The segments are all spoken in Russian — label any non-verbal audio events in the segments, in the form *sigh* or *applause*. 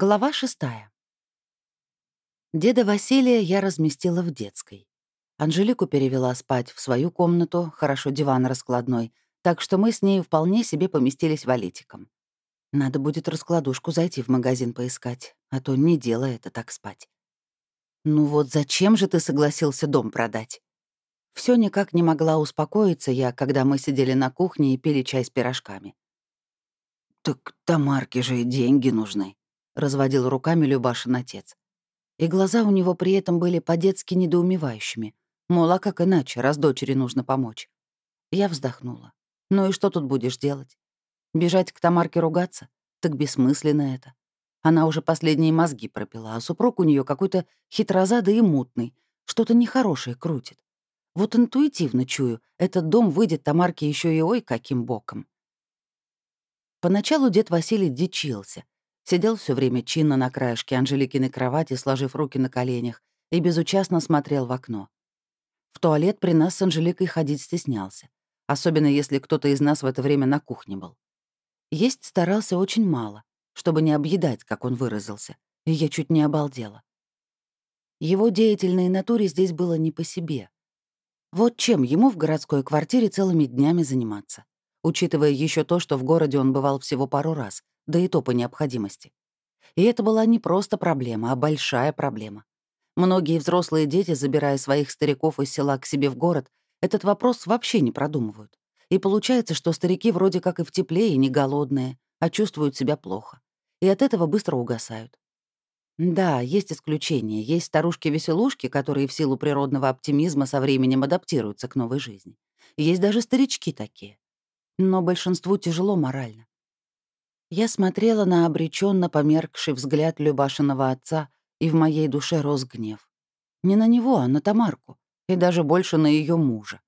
Глава шестая. Деда Василия я разместила в детской. Анжелику перевела спать в свою комнату, хорошо диван раскладной, так что мы с ней вполне себе поместились валитиком. Надо будет раскладушку зайти в магазин поискать, а то не дело это так спать. Ну вот зачем же ты согласился дом продать? Все никак не могла успокоиться я, когда мы сидели на кухне и пили чай с пирожками. «Так Тамарке же деньги нужны», — разводил руками Любашин отец. И глаза у него при этом были по-детски недоумевающими. Мол, а как иначе, раз дочери нужно помочь? Я вздохнула. Ну и что тут будешь делать? Бежать к Тамарке ругаться? Так бессмысленно это. Она уже последние мозги пропила, а супруг у нее какой-то хитрозадый и мутный, что-то нехорошее крутит. Вот интуитивно чую, этот дом выйдет Тамарке еще и ой каким боком. Поначалу дед Василий дичился. Сидел все время чинно на краешке Анжеликиной кровати, сложив руки на коленях, и безучастно смотрел в окно. В туалет при нас с Анжеликой ходить стеснялся, особенно если кто-то из нас в это время на кухне был. Есть старался очень мало, чтобы не объедать, как он выразился, и я чуть не обалдела. Его деятельной натуре здесь было не по себе. Вот чем ему в городской квартире целыми днями заниматься учитывая еще то, что в городе он бывал всего пару раз, да и то по необходимости. И это была не просто проблема, а большая проблема. Многие взрослые дети, забирая своих стариков из села к себе в город, этот вопрос вообще не продумывают. И получается, что старики вроде как и в тепле, и не голодные, а чувствуют себя плохо. И от этого быстро угасают. Да, есть исключения. Есть старушки-веселушки, которые в силу природного оптимизма со временем адаптируются к новой жизни. Есть даже старички такие но большинству тяжело морально. Я смотрела на обреченно померкший взгляд Любашиного отца, и в моей душе рос гнев. Не на него, а на Тамарку, и даже больше на ее мужа.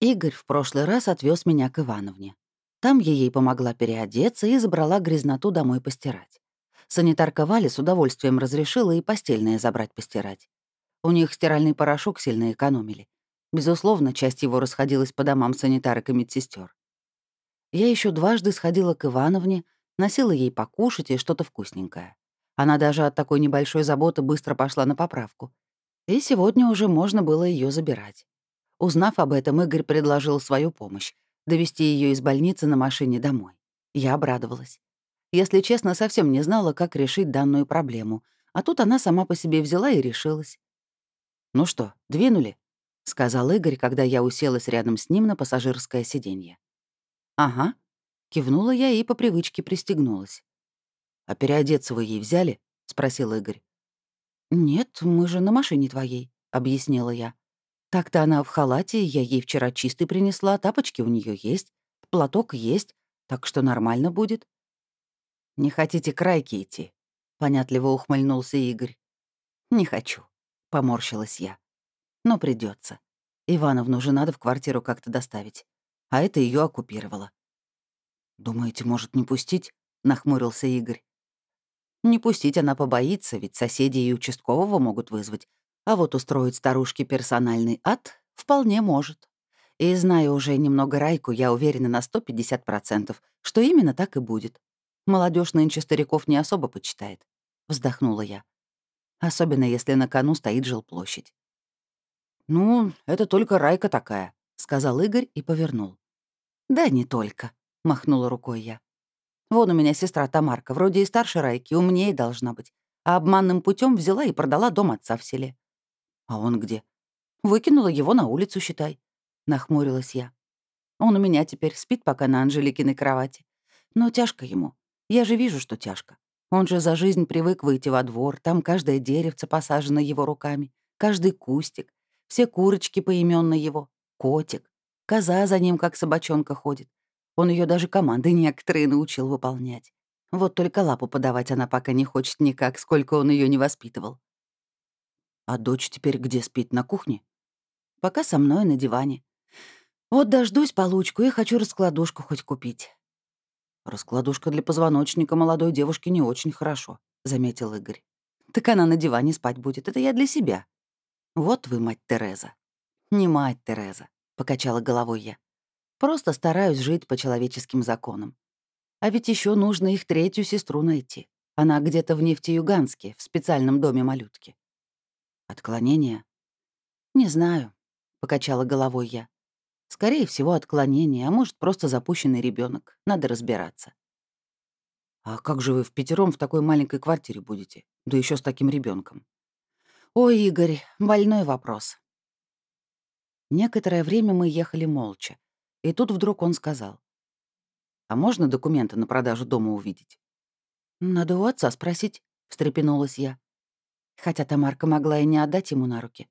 Игорь в прошлый раз отвез меня к Ивановне. Там я ей помогла переодеться и забрала грязноту домой постирать. Санитарка Валя с удовольствием разрешила и постельное забрать постирать. У них стиральный порошок сильно экономили. Безусловно, часть его расходилась по домам санитарок и медсестер. Я еще дважды сходила к Ивановне, носила ей покушать и что-то вкусненькое. Она даже от такой небольшой заботы быстро пошла на поправку. И сегодня уже можно было ее забирать. Узнав об этом, Игорь предложил свою помощь — довести ее из больницы на машине домой. Я обрадовалась. Если честно, совсем не знала, как решить данную проблему, а тут она сама по себе взяла и решилась. «Ну что, двинули?» — сказал Игорь, когда я уселась рядом с ним на пассажирское сиденье. «Ага», — кивнула я и по привычке пристегнулась. «А переодеться вы ей взяли?» — спросил Игорь. «Нет, мы же на машине твоей», — объяснила я. «Так-то она в халате, я ей вчера чистый принесла, тапочки у нее есть, платок есть, так что нормально будет». «Не хотите к Райке идти?» — понятливо ухмыльнулся Игорь. «Не хочу», — поморщилась я. Но придется. Ивановну же надо в квартиру как-то доставить. А это ее оккупировало. «Думаете, может, не пустить?» — нахмурился Игорь. «Не пустить она побоится, ведь соседи и участкового могут вызвать. А вот устроить старушке персональный ад вполне может. И зная уже немного Райку, я уверена на 150%, что именно так и будет. Молодежь нынче стариков не особо почитает», — вздохнула я. «Особенно если на кону стоит жилплощадь. «Ну, это только Райка такая», — сказал Игорь и повернул. «Да не только», — махнула рукой я. «Вон у меня сестра Тамарка, вроде и старше Райки, умнее должна быть, а обманным путем взяла и продала дом отца в селе». «А он где?» «Выкинула его на улицу, считай», — нахмурилась я. «Он у меня теперь спит пока на Анжеликиной кровати. Но тяжко ему. Я же вижу, что тяжко. Он же за жизнь привык выйти во двор, там каждое деревце посажено его руками, каждый кустик, все курочки поименно его, котик, коза за ним, как собачонка ходит. Он ее даже команды *laughs* некоторые научил выполнять. Вот только лапу подавать она пока не хочет никак, сколько он ее не воспитывал. А дочь теперь где спит, на кухне? Пока со мной на диване. Вот дождусь получку и хочу раскладушку хоть купить. Раскладушка для позвоночника молодой девушки не очень хорошо, заметил Игорь. Так она на диване спать будет, это я для себя. «Вот вы, мать Тереза». «Не мать Тереза», — покачала головой я. «Просто стараюсь жить по человеческим законам. А ведь еще нужно их третью сестру найти. Она где-то в Нефтеюганске, в специальном доме малютки. Отклонение? Не знаю, покачала головой я. Скорее всего, отклонение, а может, просто запущенный ребенок. Надо разбираться. А как же вы в пятером в такой маленькой квартире будете? Да еще с таким ребенком. Ой, Игорь, больной вопрос. Некоторое время мы ехали молча. И тут вдруг он сказал. «А можно документы на продажу дома увидеть?» «Надо у отца спросить», — встрепенулась я. Хотя Тамарка могла и не отдать ему на руки.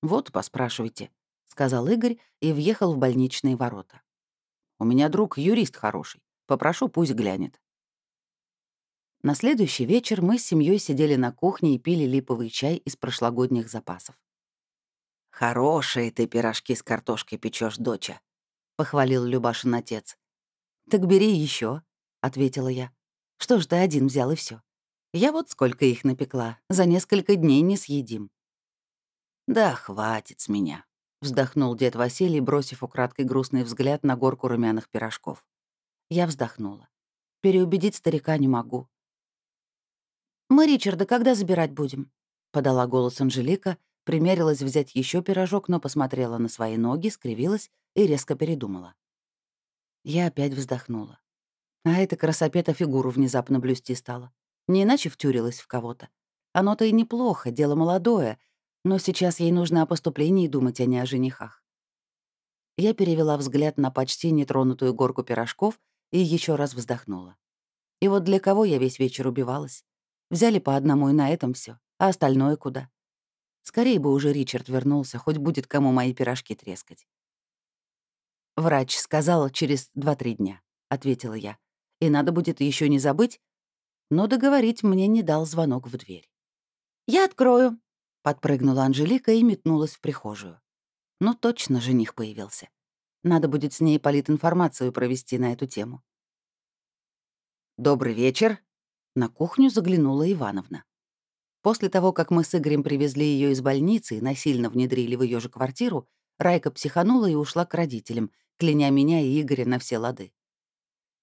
«Вот, поспрашивайте», — сказал Игорь и въехал в больничные ворота. «У меня друг юрист хороший. Попрошу, пусть глянет». На следующий вечер мы с семьей сидели на кухне и пили липовый чай из прошлогодних запасов. «Хорошие ты пирожки с картошкой печешь, доча», — похвалил Любашин отец. «Так бери еще, ответила я. «Что ж ты один взял и все? Я вот сколько их напекла, за несколько дней не съедим». «Да хватит с меня», — вздохнул дед Василий, бросив украдкой грустный взгляд на горку румяных пирожков. Я вздохнула. Переубедить старика не могу. «Мы Ричарда когда забирать будем?» — подала голос Анжелика, примерилась взять еще пирожок, но посмотрела на свои ноги, скривилась и резко передумала. Я опять вздохнула. А эта красопета фигуру внезапно блюсти стала. Не иначе втюрилась в кого-то. Оно-то и неплохо, дело молодое, но сейчас ей нужно о поступлении думать, а не о женихах. Я перевела взгляд на почти нетронутую горку пирожков и еще раз вздохнула. И вот для кого я весь вечер убивалась? Взяли по одному, и на этом все, а остальное куда? Скорее бы уже Ричард вернулся, хоть будет кому мои пирожки трескать. «Врач сказал через два-три дня», — ответила я. «И надо будет еще не забыть». Но договорить мне не дал звонок в дверь. «Я открою», — подпрыгнула Анжелика и метнулась в прихожую. Ну, точно жених появился. Надо будет с ней политинформацию провести на эту тему. «Добрый вечер», — на кухню заглянула Ивановна. После того, как мы с Игорем привезли ее из больницы и насильно внедрили в ее же квартиру, Райка психанула и ушла к родителям, кляня меня и Игоря на все лады.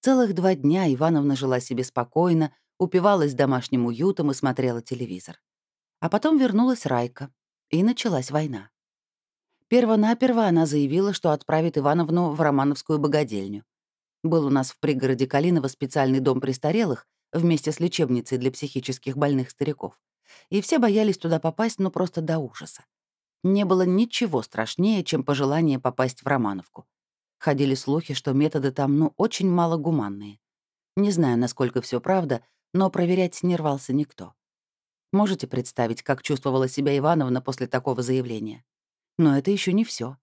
Целых два дня Ивановна жила себе спокойно, упивалась домашним уютом и смотрела телевизор. А потом вернулась Райка, и началась война. Первонаперво она заявила, что отправит Ивановну в Романовскую богадельню. Был у нас в пригороде Калиново специальный дом престарелых вместе с лечебницей для психических больных стариков и все боялись туда попасть, ну просто до ужаса. Не было ничего страшнее, чем пожелание попасть в Романовку. Ходили слухи, что методы там, ну, очень малогуманные. Не знаю, насколько все правда, но проверять не рвался никто. Можете представить, как чувствовала себя Ивановна после такого заявления? Но это еще не все.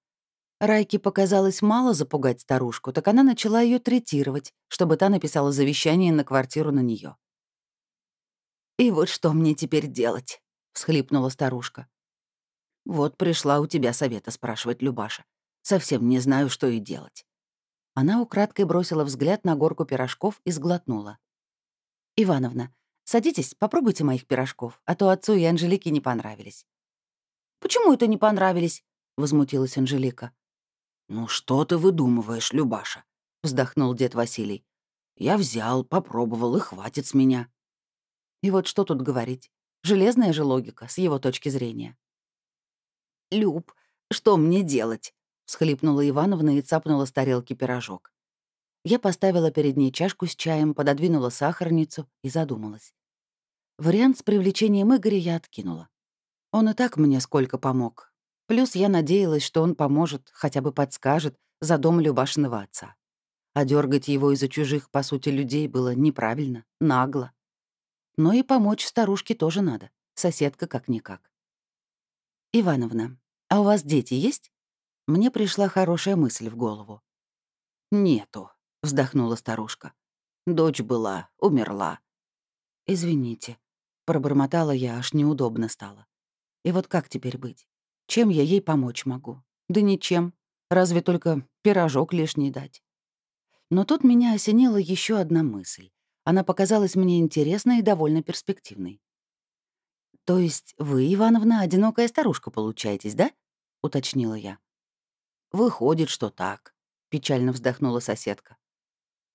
Райке показалось мало запугать старушку, так она начала ее третировать, чтобы та написала завещание на квартиру на нее. «И вот что мне теперь делать?» — всхлипнула старушка. «Вот пришла у тебя совета спрашивать, Любаша. Совсем не знаю, что и делать». Она украдкой бросила взгляд на горку пирожков и сглотнула. «Ивановна, садитесь, попробуйте моих пирожков, а то отцу и Анжелике не понравились». «Почему это не понравились?» — возмутилась Анжелика. «Ну что ты выдумываешь, Любаша?» — вздохнул дед Василий. «Я взял, попробовал, и хватит с меня». И вот что тут говорить? Железная же логика, с его точки зрения. «Люб, что мне делать?» — всхлипнула Ивановна и цапнула с тарелки пирожок. Я поставила перед ней чашку с чаем, пододвинула сахарницу и задумалась. Вариант с привлечением Игоря я откинула. Он и так мне сколько помог. Плюс я надеялась, что он поможет, хотя бы подскажет, за дом Любашиного отца. А дергать его из-за чужих, по сути, людей было неправильно, нагло. Но и помочь старушке тоже надо. Соседка как-никак. «Ивановна, а у вас дети есть?» Мне пришла хорошая мысль в голову. «Нету», — вздохнула старушка. «Дочь была, умерла». «Извините», — пробормотала я, аж неудобно стало. «И вот как теперь быть? Чем я ей помочь могу? Да ничем. Разве только пирожок лишний дать». Но тут меня осенила еще одна мысль. Она показалась мне интересной и довольно перспективной. «То есть вы, Ивановна, одинокая старушка получаетесь, да?» — уточнила я. «Выходит, что так», — печально вздохнула соседка.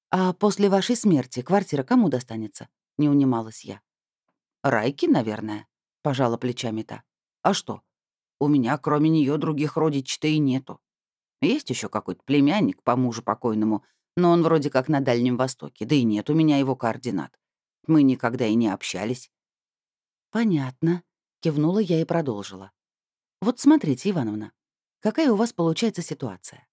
«А после вашей смерти квартира кому достанется?» — не унималась я. «Райки, наверное», — пожала плечами та. «А что? У меня кроме нее других родичей-то и нету. Есть еще какой-то племянник по мужу покойному, но он вроде как на Дальнем Востоке, да и нет у меня его координат. Мы никогда и не общались». «Понятно», — кивнула я и продолжила. «Вот смотрите, Ивановна, какая у вас получается ситуация?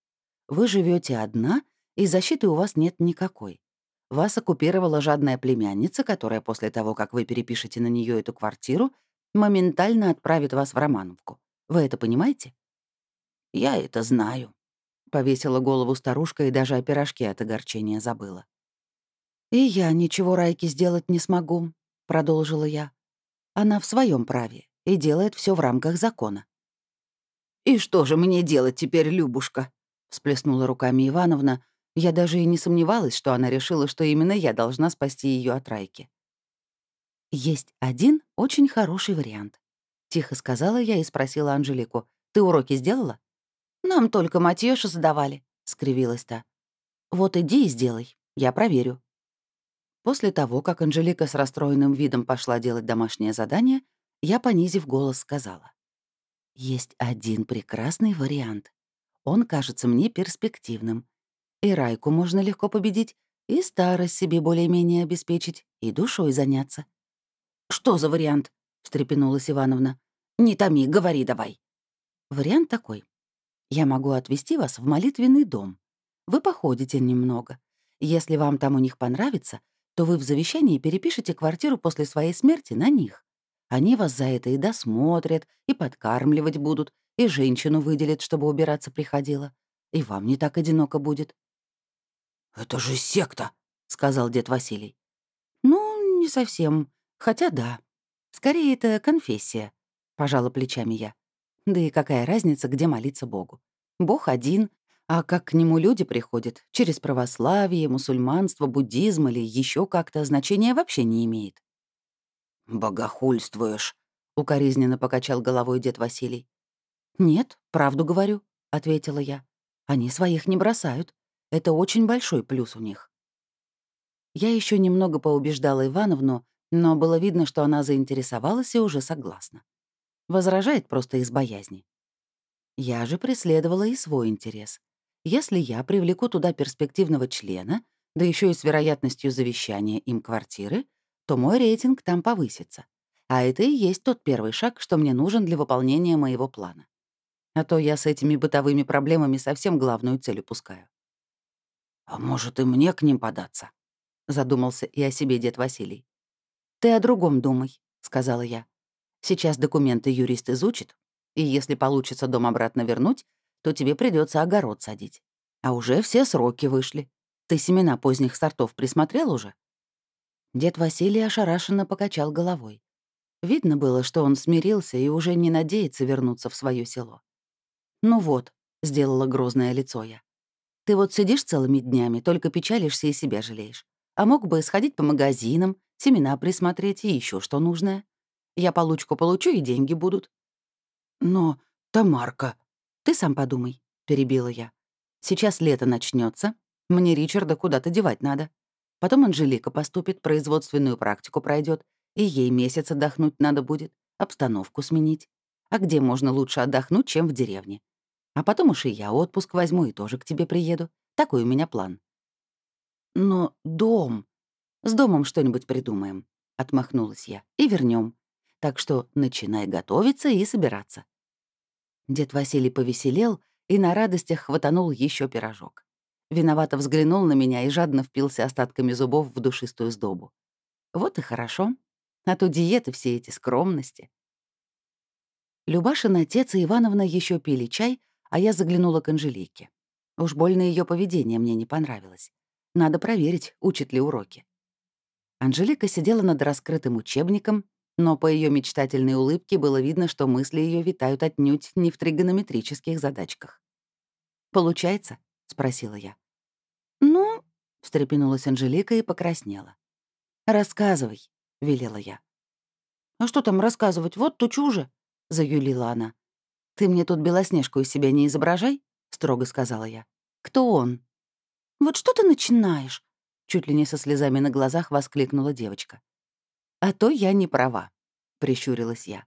Вы живете одна, и защиты у вас нет никакой. Вас оккупировала жадная племянница, которая после того, как вы перепишете на нее эту квартиру, моментально отправит вас в Романовку. Вы это понимаете? «Я это знаю», — повесила голову старушка и даже о пирожке от огорчения забыла. «И я ничего Райке сделать не смогу», — продолжила я. «Она в своем праве и делает все в рамках закона». «И что же мне делать теперь, Любушка?» — всплеснула руками Ивановна, я даже и не сомневалась, что она решила, что именно я должна спасти ее от Райки. «Есть один очень хороший вариант», — тихо сказала я и спросила Анжелику. «Ты уроки сделала?» «Нам только матьёши задавали», — скривилась та. «Вот иди и сделай, я проверю». После того, как Анжелика с расстроенным видом пошла делать домашнее задание, я, понизив голос, сказала. «Есть один прекрасный вариант. Он кажется мне перспективным. И Райку можно легко победить, и старость себе более-менее обеспечить, и душой заняться. «Что за вариант?» — встрепенулась Ивановна. «Не томи, говори давай». Вариант такой. Я могу отвезти вас в молитвенный дом. Вы походите немного. Если вам там у них понравится, то вы в завещании перепишете квартиру после своей смерти на них. Они вас за это и досмотрят, и подкармливать будут, и женщину выделят, чтобы убираться приходила. И вам не так одиноко будет. «Это же секта», — сказал дед Василий. «Ну, не совсем. Хотя да. Скорее, это конфессия», — пожала плечами я. «Да и какая разница, где молиться Богу? Бог один, а как к нему люди приходят, через православие, мусульманство, буддизм или еще как-то, значения вообще не имеет». «Богохульствуешь», — укоризненно покачал головой дед Василий. «Нет, правду говорю», — ответила я. «Они своих не бросают. Это очень большой плюс у них. Я еще немного поубеждала Ивановну, но было видно, что она заинтересовалась и уже согласна. Возражает просто из боязни. Я же преследовала и свой интерес. Если я привлеку туда перспективного члена, да еще и с вероятностью завещания им квартиры, то мой рейтинг там повысится. А это и есть тот первый шаг, что мне нужен для выполнения моего плана. А то я с этими бытовыми проблемами совсем главную цель упускаю. «А может, и мне к ним податься?» — задумался и о себе дед Василий. «Ты о другом думай», — сказала я. «Сейчас документы юрист изучит, и если получится дом обратно вернуть, то тебе придется огород садить. А уже все сроки вышли. Ты семена поздних сортов присмотрел уже?» Дед Василий ошарашенно покачал головой. Видно было, что он смирился и уже не надеется вернуться в свое село. «Ну вот», — сделала грозное лицо я. Ты вот сидишь целыми днями, только печалишься и себя жалеешь. А мог бы сходить по магазинам, семена присмотреть и еще что нужное. Я получку получу, и деньги будут. Но, Тамарка... Ты сам подумай, — перебила я. Сейчас лето начнется, мне Ричарда куда-то девать надо. Потом Анжелика поступит, производственную практику пройдет, и ей месяц отдохнуть надо будет, обстановку сменить. А где можно лучше отдохнуть, чем в деревне? А потом уж и я отпуск возьму и тоже к тебе приеду. Такой у меня план». «Но дом...» «С домом что-нибудь придумаем», — отмахнулась я, — «и вернем. Так что начинай готовиться и собираться». Дед Василий повеселел и на радостях хватанул еще пирожок. Виновато взглянул на меня и жадно впился остатками зубов в душистую сдобу. Вот и хорошо. А то диеты все эти скромности. Любашин отец и Ивановна еще пили чай, а я заглянула к Анжелике. Уж больно ее поведение мне не понравилось. Надо проверить, учит ли уроки. Анжелика сидела над раскрытым учебником, но по ее мечтательной улыбке было видно, что мысли ее витают отнюдь не в тригонометрических задачках. «Получается?» — спросила я. «Ну...» — встрепенулась Анжелика и покраснела. «Рассказывай», — велела я. «А что там рассказывать? Вот тучу же», — заюлила она. «Ты мне тут Белоснежку из себя не изображай», — строго сказала я. «Кто он?» «Вот что ты начинаешь?» Чуть ли не со слезами на глазах воскликнула девочка. «А то я не права», — прищурилась я.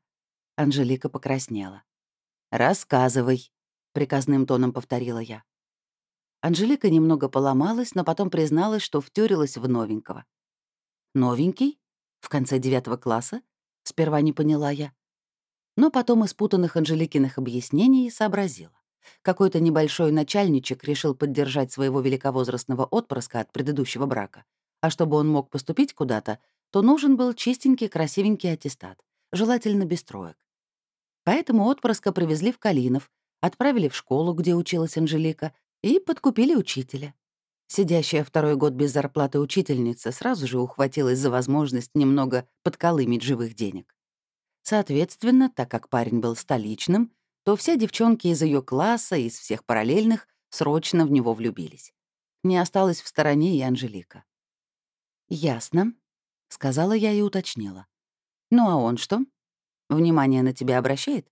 Анжелика покраснела. «Рассказывай», — приказным тоном повторила я. Анжелика немного поломалась, но потом призналась, что втюрилась в новенького. «Новенький? В конце девятого класса?» — сперва не поняла я. Но потом из путанных Анжеликиных объяснений сообразила. Какой-то небольшой начальничек решил поддержать своего великовозрастного отпрыска от предыдущего брака. А чтобы он мог поступить куда-то, то нужен был чистенький, красивенький аттестат, желательно без троек. Поэтому отпрыска привезли в Калинов, отправили в школу, где училась Анжелика, и подкупили учителя. Сидящая второй год без зарплаты учительница сразу же ухватилась за возможность немного подколымить живых денег. Соответственно, так как парень был столичным, то все девчонки из ее класса, из всех параллельных, срочно в него влюбились. Не осталась в стороне и Анжелика. «Ясно», — сказала я и уточнила. «Ну а он что? Внимание на тебя обращает?»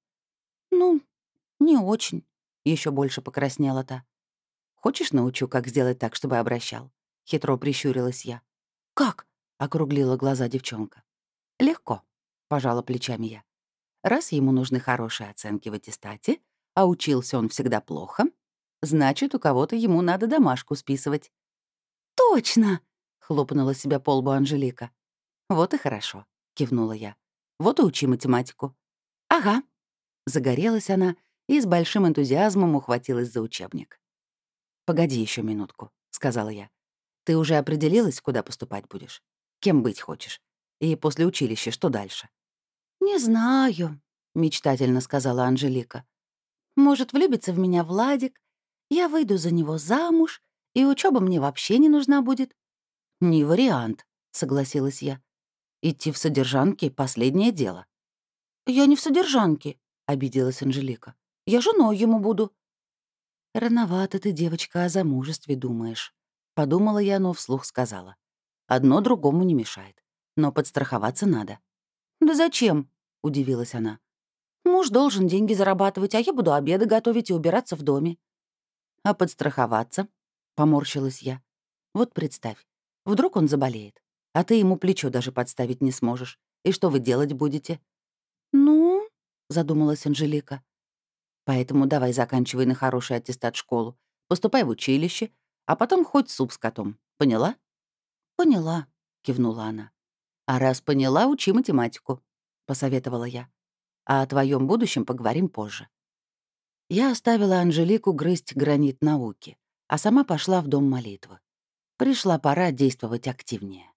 «Ну, не очень», — еще больше покраснела та. «Хочешь, научу, как сделать так, чтобы обращал?» — хитро прищурилась я. «Как?» — округлила глаза девчонка. «Легко», — пожала плечами я. «Раз ему нужны хорошие оценки в аттестате, а учился он всегда плохо, значит, у кого-то ему надо домашку списывать». «Точно!» — хлопнула себя по лбу Анжелика. «Вот и хорошо», — кивнула я. «Вот и учи математику». «Ага». Загорелась она и с большим энтузиазмом ухватилась за учебник. «Погоди еще минутку», — сказала я. «Ты уже определилась, куда поступать будешь? Кем быть хочешь? И после училища что дальше?» «Не знаю», — мечтательно сказала Анжелика. «Может, влюбится в меня Владик, я выйду за него замуж, и учеба мне вообще не нужна будет». «Не вариант», — согласилась я. «Идти в содержанки — последнее дело». «Я не в содержанке», — обиделась Анжелика. «Я женой ему буду». «Рановато ты, девочка, о замужестве думаешь», — подумала я, но вслух сказала. «Одно другому не мешает, но подстраховаться надо». «Да зачем?» — удивилась она. «Муж должен деньги зарабатывать, а я буду обеды готовить и убираться в доме». «А подстраховаться?» — поморщилась я. «Вот представь, вдруг он заболеет, а ты ему плечо даже подставить не сможешь. И что вы делать будете?» «Ну?» — задумалась Анжелика. Поэтому давай заканчивай на хороший аттестат школу, поступай в училище, а потом хоть суп с котом. Поняла?» «Поняла», — кивнула она. «А раз поняла, учи математику», — посоветовала я. «А о твоем будущем поговорим позже». Я оставила Анжелику грызть гранит науки, а сама пошла в дом молитвы. Пришла пора действовать активнее.